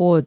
옷